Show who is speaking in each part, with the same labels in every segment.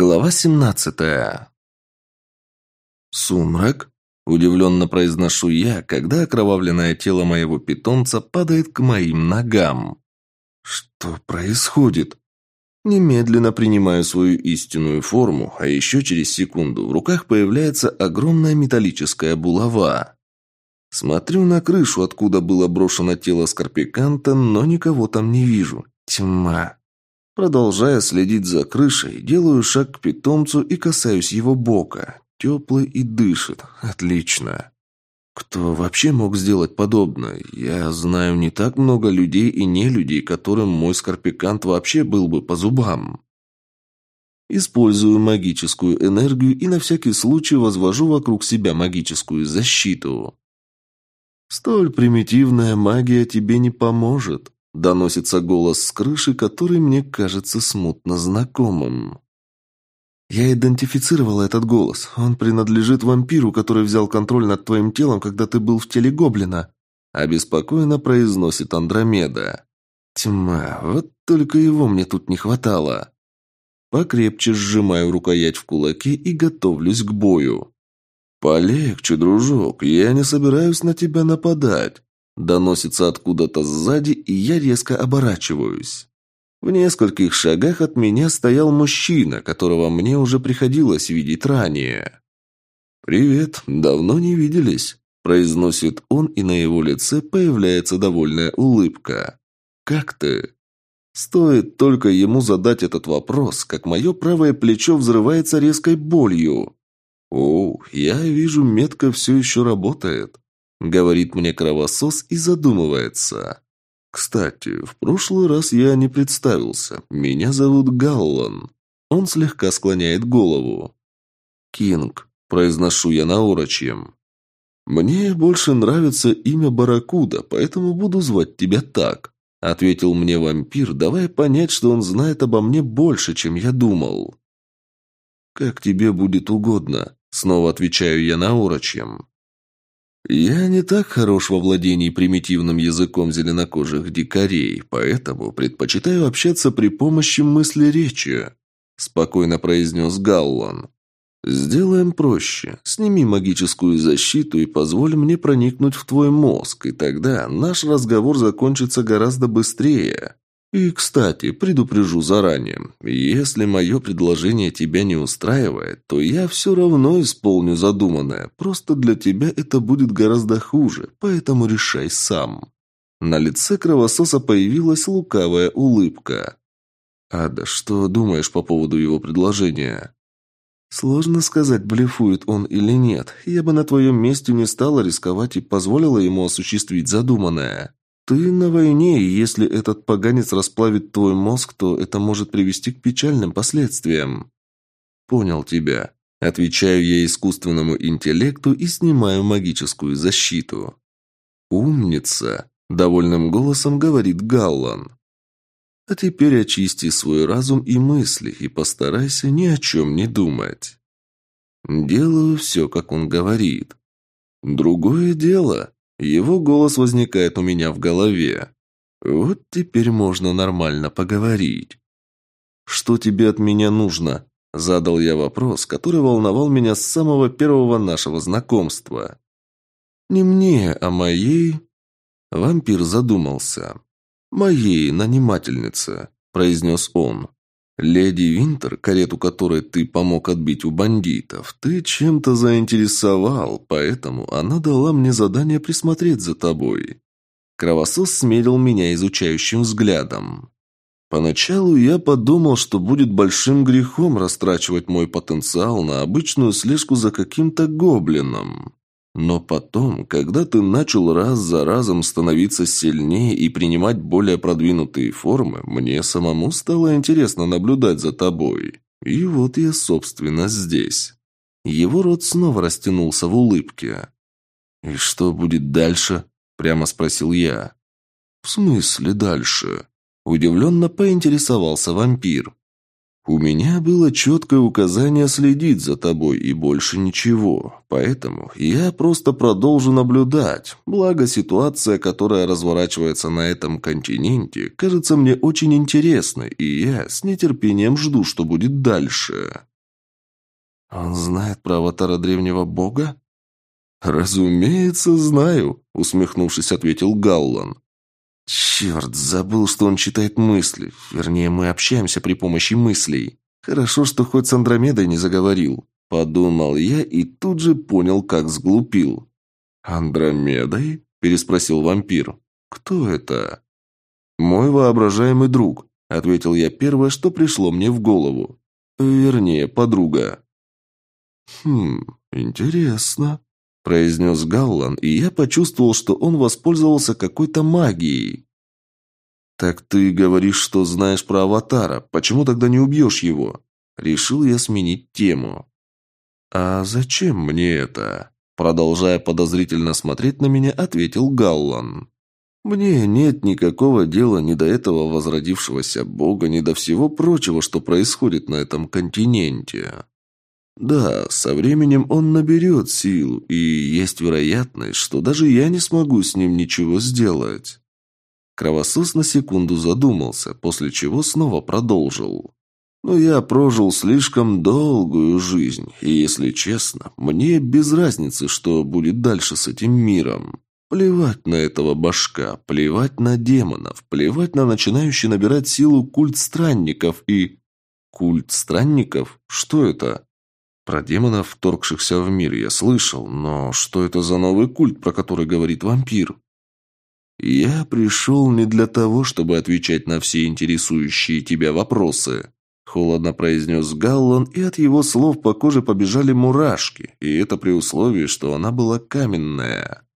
Speaker 1: Глава семнадцатая. «Сумрак?» – удивленно произношу я, когда окровавленное тело моего питомца падает к моим ногам. «Что происходит?» Немедленно принимаю свою истинную форму, а еще через секунду в руках появляется огромная металлическая булава. Смотрю на крышу, откуда было брошено тело Скорпиканта, но никого там не вижу. Тьма. Продолжая следить за крышей, делаю шаг к питомцу и касаюсь его бока. Теплый и дышит. Отлично. Кто вообще мог сделать подобное? Я знаю не так много людей и не людей, которым мой скорпикант вообще был бы по зубам. Использую магическую энергию и на всякий случай возвожу вокруг себя магическую защиту. Столь примитивная магия тебе не поможет. Доносится голос с крыши, который мне кажется смутно знакомым. Я идентифицировала этот голос. Он принадлежит вампиру, который взял контроль над твоим телом, когда ты был в теле гоблина. Обеспокоенно произносит Андромеда. Тьма, вот только его мне тут не хватало. Покрепче сжимаю рукоять в кулаке и готовлюсь к бою. «Полегче, дружок, я не собираюсь на тебя нападать. Доносится откуда-то сзади, и я резко оборачиваюсь. В нескольких шагах от меня стоял мужчина, которого мне уже приходилось видеть ранее. «Привет, давно не виделись», – произносит он, и на его лице появляется довольная улыбка. «Как ты?» Стоит только ему задать этот вопрос, как мое правое плечо взрывается резкой болью. «О, я вижу, метка все еще работает. Говорит мне кровосос и задумывается. Кстати, в прошлый раз я не представился. Меня зовут Галлан. Он слегка склоняет голову. Кинг, произношу я на урочьем. Мне больше нравится имя Баракуда, поэтому буду звать тебя так, ответил мне вампир, давая понять, что он знает обо мне больше, чем я думал. Как тебе будет угодно, снова отвечаю я на урочьем. Я не так хорош во владении примитивным языком зеленокожих дикарей, поэтому предпочитаю общаться при помощи мысли речи, спокойно произнес Галлан. Сделаем проще. Сними магическую защиту и позволь мне проникнуть в твой мозг, и тогда наш разговор закончится гораздо быстрее. И, кстати, предупрежу заранее, если мое предложение тебя не устраивает, то я все равно исполню задуманное, просто для тебя это будет гораздо хуже, поэтому решай сам». На лице кровососа появилась лукавая улыбка. «Ада, что думаешь по поводу его предложения?» «Сложно сказать, блефует он или нет. Я бы на твоем месте не стала рисковать и позволила ему осуществить задуманное». «Ты на войне, и если этот поганец расплавит твой мозг, то это может привести к печальным последствиям». «Понял тебя». Отвечаю я искусственному интеллекту и снимаю магическую защиту. «Умница!» – довольным голосом говорит Галлан. «А теперь очисти свой разум и мысли и постарайся ни о чем не думать». Делаю все, как он говорит. Другое дело, его голос возникает у меня в голове. Вот теперь можно нормально поговорить. «Что тебе от меня нужно?» Задал я вопрос, который волновал меня с самого первого нашего знакомства. «Не мне, а моей...» Вампир задумался. «Моей нанимательнице», – произнес он. «Леди Винтер, карету которой ты помог отбить у бандитов, ты чем-то заинтересовал, поэтому она дала мне задание присмотреть за тобой». Кровосос смерил меня изучающим взглядом. Поначалу я подумал, что будет большим грехом растрачивать мой потенциал на обычную слежку за каким-то гоблином. Но потом, когда ты начал раз за разом становиться сильнее и принимать более продвинутые формы, мне самому стало интересно наблюдать за тобой. И вот я, собственно, здесь. Его рот снова растянулся в улыбке. «И что будет дальше?» – прямо спросил я. «В смысле дальше?» – удивленно поинтересовался вампир. У меня было четкое указание следить за тобой и больше ничего, поэтому я просто продолжу наблюдать. Благо, ситуация, которая разворачивается на этом континенте, кажется мне очень интересной, и я с нетерпением жду, что будет дальше. Он знает про аватара древнего бога? «Разумеется, знаю», — усмехнувшись, ответил Галлан. Черт, забыл, что он читает мысли. Вернее, мы общаемся при помощи мыслей. Хорошо, что хоть с Андромедой не заговорил. Подумал я и тут же понял, как сглупил. «Андромедой?» – переспросил вампир. «Кто это?» «Мой воображаемый друг», – ответил я первое, что пришло мне в голову. Вернее, подруга. «Хм, интересно», произнес Галлан, и я почувствовал, что он воспользовался какой-то магией. «Так ты говоришь, что знаешь про Аватара. Почему тогда не убьешь его?» Решил я сменить тему. «А зачем мне это?» Продолжая подозрительно смотреть на меня, ответил Галлан. «Мне нет никакого дела ни до этого возродившегося бога, ни до всего прочего, что происходит на этом континенте. Да, со временем он наберет силу, и есть вероятность, что даже я не смогу с ним ничего сделать. Кровосос на секунду задумался, после чего снова продолжил. Но я прожил слишком долгую жизнь, и, если честно, мне без разницы, что будет дальше с этим миром. Плевать на этого башка, плевать на демонов, плевать на начинающий набирать силу культ странников и... Культ странников? Что это? Про демонов, вторгшихся в мир, я слышал, но что это за новый культ, про который говорит вампир? Я пришел не для того, чтобы отвечать на все интересующие тебя вопросы. Холодно произнес Галлон, и от его слов по коже побежали мурашки, и это при условии, что она была каменная.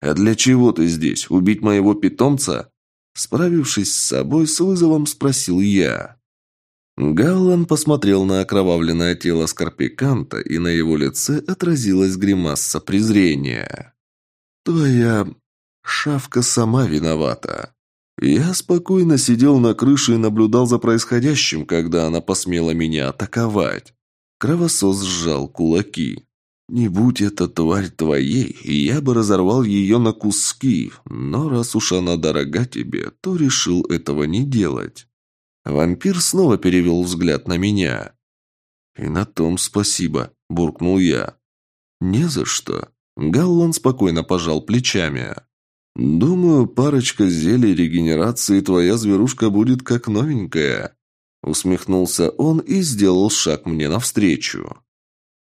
Speaker 1: «А для чего ты здесь? Убить моего питомца?» Справившись с собой, с вызовом спросил я. Галлан посмотрел на окровавленное тело Скорпиканта, и на его лице отразилась гримаса презрения. «Твоя шавка сама виновата. Я спокойно сидел на крыше и наблюдал за происходящим, когда она посмела меня атаковать. Кровосос сжал кулаки. Не будь эта тварь твоей, я бы разорвал ее на куски, но раз уж она дорога тебе, то решил этого не делать. Вампир снова перевел взгляд на меня. «И на том спасибо», – буркнул я. «Не за что». Галлан спокойно пожал плечами. «Думаю, парочка зелий регенерации твоя зверушка будет как новенькая». Усмехнулся он и сделал шаг мне навстречу.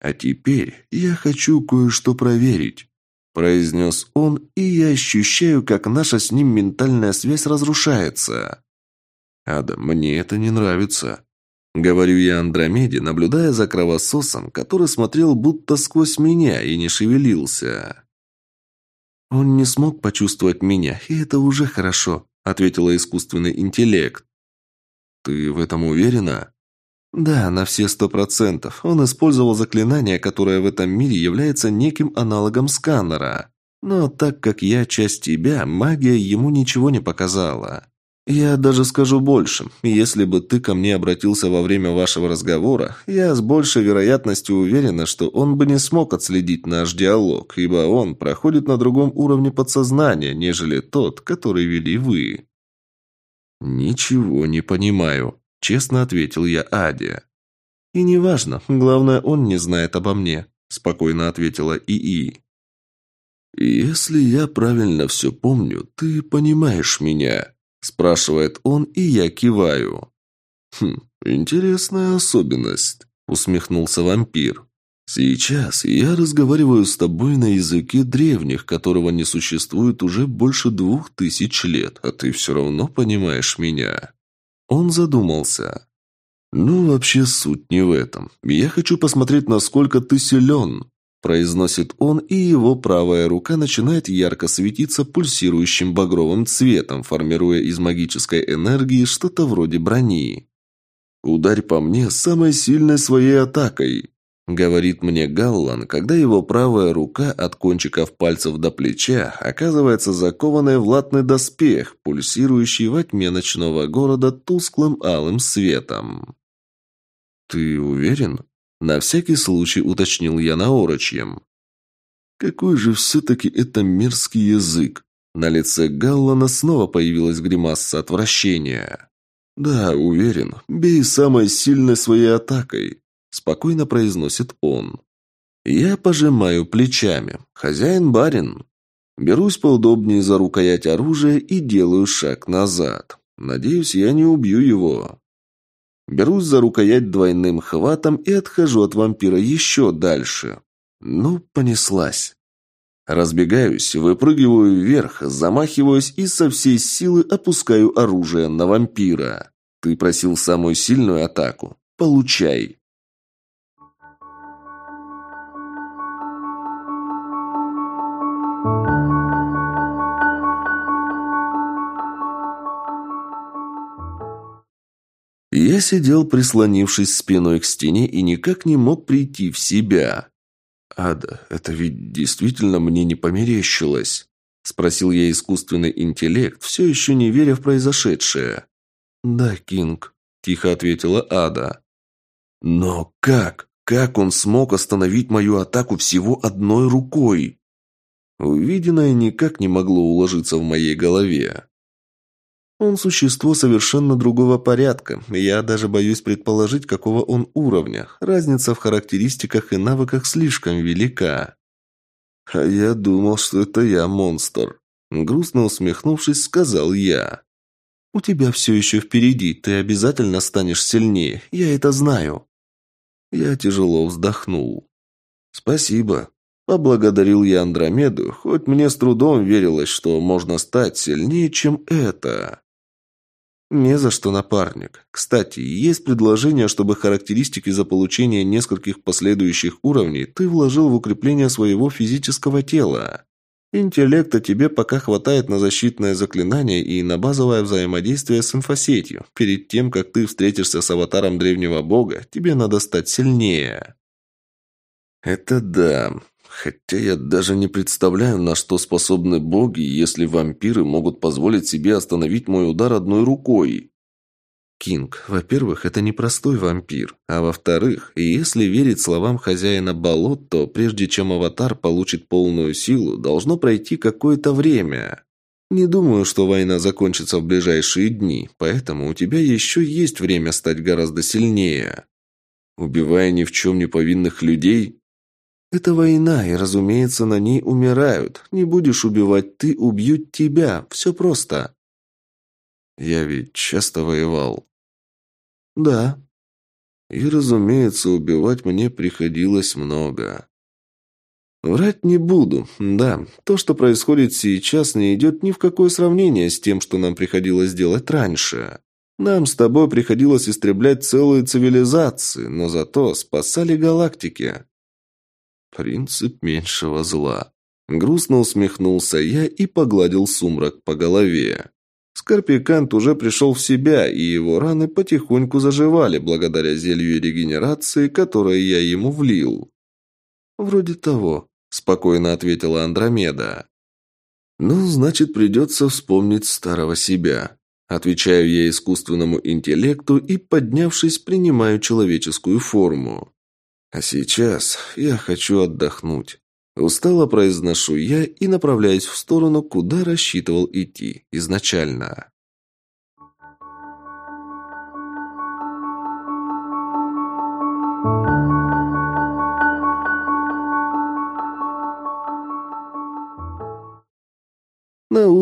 Speaker 1: «А теперь я хочу кое-что проверить», – произнес он, и я ощущаю, как наша с ним ментальная связь разрушается. «Ада, мне это не нравится», — говорю я Андромеде, наблюдая за кровососом, который смотрел будто сквозь меня и не шевелился. «Он не смог почувствовать меня, и это уже хорошо», — ответила искусственный интеллект. «Ты в этом уверена?» «Да, на все сто процентов. Он использовал заклинание, которое в этом мире является неким аналогом сканера. Но так как я часть тебя, магия ему ничего не показала. «Я даже скажу больше. Если бы ты ко мне обратился во время вашего разговора, я с большей вероятностью уверена, что он бы не смог отследить наш диалог, ибо он проходит на другом уровне подсознания, нежели тот, который вели вы». «Ничего не понимаю», – честно ответил я Аде. «И неважно. Главное, он не знает обо мне», – спокойно ответила ИИ. «Если я правильно все помню, ты понимаешь меня», спрашивает он, и я киваю. Хм, интересная особенность, усмехнулся вампир. Сейчас я разговариваю с тобой на языке древних, которого не существует уже больше двух тысяч лет, а ты все равно понимаешь меня. Он задумался. Ну, вообще суть не в этом. Я хочу посмотреть, насколько ты силен. Произносит он, и его правая рука начинает ярко светиться пульсирующим багровым цветом, формируя из магической энергии что-то вроде брони. «Ударь по мне самой сильной своей атакой», — говорит мне Галлан, когда его правая рука от кончиков пальцев до плеча оказывается закованной в латный доспех, пульсирующий во тьме ночного города тусклым алым светом. «Ты уверен?» — на всякий случай уточнил я наорочьем. «Какой же все-таки это мерзкий язык!» На лице Галлана снова появилась гримаса отвращения. «Да, уверен, бей самой сильной своей атакой спокойно произносит он. Я пожимаю плечами. Хозяин барин. Берусь поудобнее за рукоять оружия и делаю шаг назад. Надеюсь, я не убью его. Берусь за рукоять двойным хватом и отхожу от вампира еще дальше. Ну, понеслась. Разбегаюсь, выпрыгиваю вверх, замахиваюсь и со всей силы опускаю оружие на вампира. Ты просил самую сильную атаку. Получай. Я сидел, прислонившись спиной к стене, и никак не мог прийти в себя. «Ада, это ведь действительно мне не померещилось?» – спросил я искусственный интеллект, все еще не веря в произошедшее. «Да, Кинг», – тихо ответила Ада. «Но как? Как он смог остановить мою атаку всего одной рукой?» Увиденное никак не могло уложиться в моей голове. Он существо совершенно другого порядка. Я даже боюсь предположить, какого он уровня. Разница в характеристиках и навыках слишком велика. А я думал, что это я монстр. Грустно усмехнувшись, сказал я. «У тебя все еще впереди, ты обязательно станешь сильнее, я это знаю». Я тяжело вздохнул. «Спасибо». Поблагодарил я Андромеду, хоть мне с трудом верилось, что можно стать сильнее, чем это. «Не за что, напарник. Кстати, есть предложение, чтобы характеристики за получение нескольких последующих уровней ты вложил в укрепление своего физического тела. Интеллекта тебе пока хватает на защитное заклинание и на базовое взаимодействие с инфосетью. Перед тем, как ты встретишься с аватаром древнего бога, тебе надо стать сильнее». «Это да. Хотя я даже не представляю, на что способны боги, если вампиры могут позволить себе остановить мой удар одной рукой. Кинг, во-первых, это не простой вампир, а во-вторых, если верить словам хозяина болот, то прежде чем аватар получит полную силу, должно пройти какое-то время. Не думаю, что война закончится в ближайшие дни, поэтому у тебя еще есть время стать гораздо сильнее. Убивая ни в чем не повинных людей, это война, и, разумеется, на ней умирают. Не будешь убивать ты, убьют тебя. Все просто. Я ведь часто воевал. Да. И, разумеется, убивать мне приходилось много. Врать не буду. Да, то, что происходит сейчас, не идет ни в какое сравнение с тем, что нам приходилось делать раньше. Нам с тобой приходилось истреблять целые цивилизации, но зато спасали галактики. Принцип меньшего зла. Грустно усмехнулся я и погладил сумрак по голове. Скорпикант уже пришел в себя, и его раны потихоньку заживали благодаря зелью регенерации, которое я ему влил. «Вроде того», – спокойно ответила Андромеда. «Ну, значит, придется вспомнить старого себя». Отвечаю я искусственному интеллекту и, поднявшись, принимаю человеческую форму. А сейчас я хочу отдохнуть. Устало произношу я и направляюсь в сторону, куда рассчитывал идти изначально.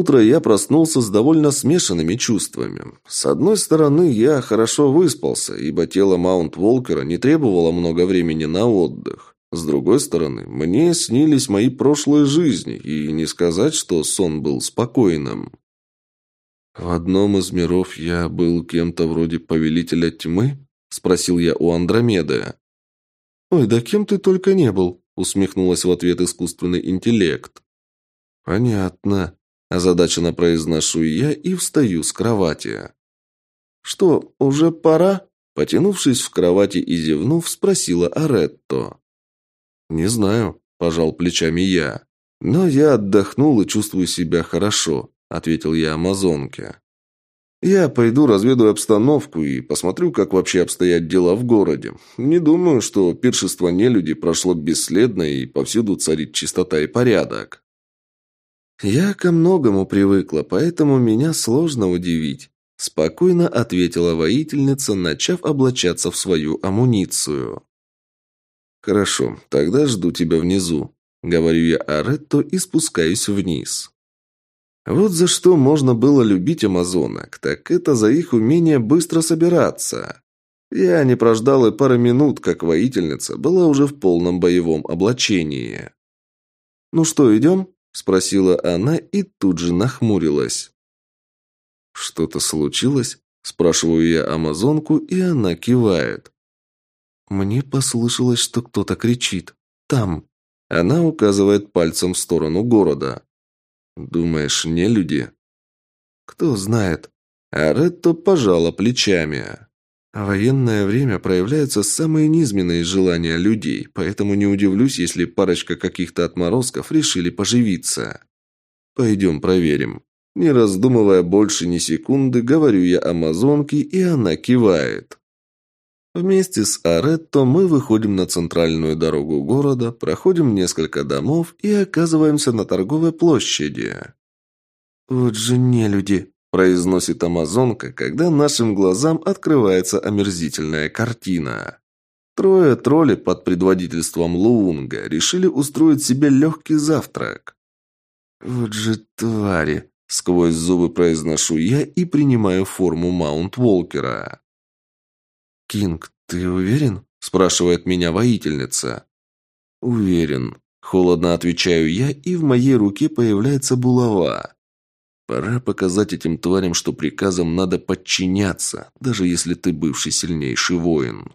Speaker 1: Утро я проснулся с довольно смешанными чувствами. С одной стороны, я хорошо выспался, ибо тело Маунт Волкера не требовало много времени на отдых. С другой стороны, мне снились мои прошлые жизни, и не сказать, что сон был спокойным. «В одном из миров я был кем-то вроде повелителя тьмы?» – спросил я у Андромеды. «Ой, да кем ты только не был», – усмехнулась в ответ искусственный интеллект. «Понятно», Озадаченно произношу я и встаю с кровати. «Что, уже пора?» Потянувшись в кровати и зевнув, спросила Аретто. «Не знаю», – пожал плечами я. «Но я отдохнул и чувствую себя хорошо», – ответил я амазонке. «Я пойду разведаю обстановку и посмотрю, как вообще обстоят дела в городе. Не думаю, что пиршество нелюди прошло бесследно и повсюду царит чистота и порядок». «Я ко многому привыкла, поэтому меня сложно удивить», – спокойно ответила воительница, начав облачаться в свою амуницию. «Хорошо, тогда жду тебя внизу», — говорю я Аретто и спускаюсь вниз. Вот за что можно было любить амазонок, так это за их умение быстро собираться. Я не прождал и пары минут, как воительница была уже в полном боевом облачении. «Ну что, идем?» – спросила она и тут же нахмурилась. «Что-то случилось?» – спрашиваю я амазонку, и она кивает. Мне послышалось, что кто-то кричит. «Там!» Она указывает пальцем в сторону города. «Думаешь, не люди?» «Кто знает». А Ретто пожала плечами. Военное время проявляются самые низменные желания людей, поэтому не удивлюсь, если парочка каких-то отморозков решили поживиться. Пойдем проверим. Не раздумывая больше ни секунды, говорю я амазонке, и она кивает. Вместе с Аретто мы выходим на центральную дорогу города, проходим несколько домов и оказываемся на торговой площади. «Вот же не люди», – произносит амазонка, когда нашим глазам открывается омерзительная картина. Трое тролли под предводительством Луунга решили устроить себе легкий завтрак. «Вот же твари!» – сквозь зубы произношу я и принимаю форму Маунт-Волкера. «Кинг, ты уверен?» – спрашивает меня воительница. «Уверен». Холодно отвечаю я, и в моей руке появляется булава. Пора показать этим тварям, что приказам надо подчиняться, даже если ты бывший сильнейший воин.